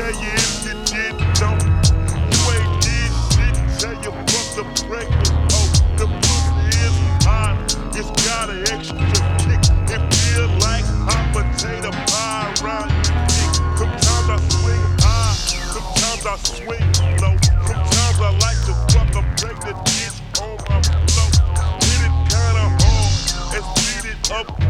tell you if you did, don't. You ain't did shit, tell you your the pregnant. Oh, the pussy is hot, it's got an extra kick. It feel like hot potato pie around your dick. Sometimes I swing high, sometimes I swing low. Sometimes I like to fuck a pregnant bitch on my flow. Hit it kinda hard and speed it up.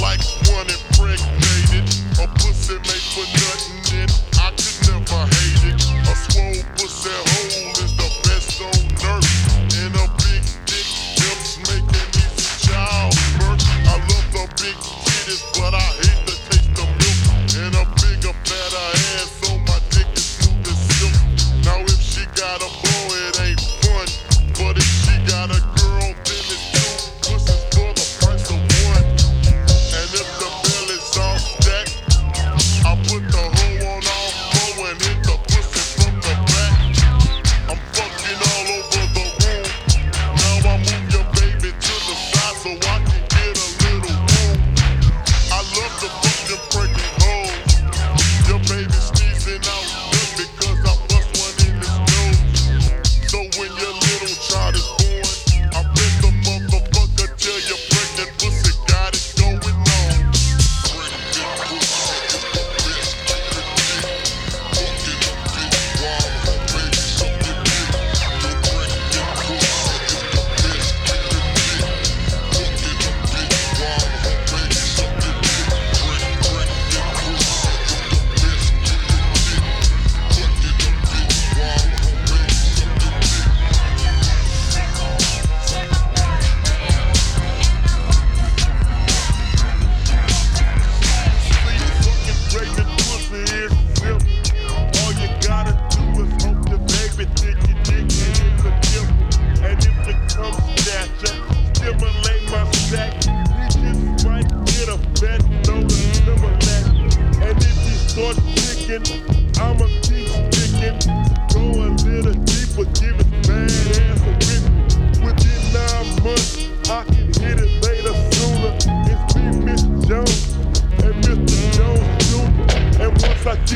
like one impregnated. A pussy made for nothing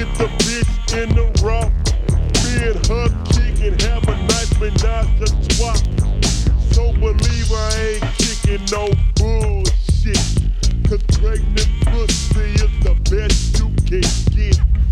get the